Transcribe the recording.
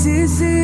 sensizim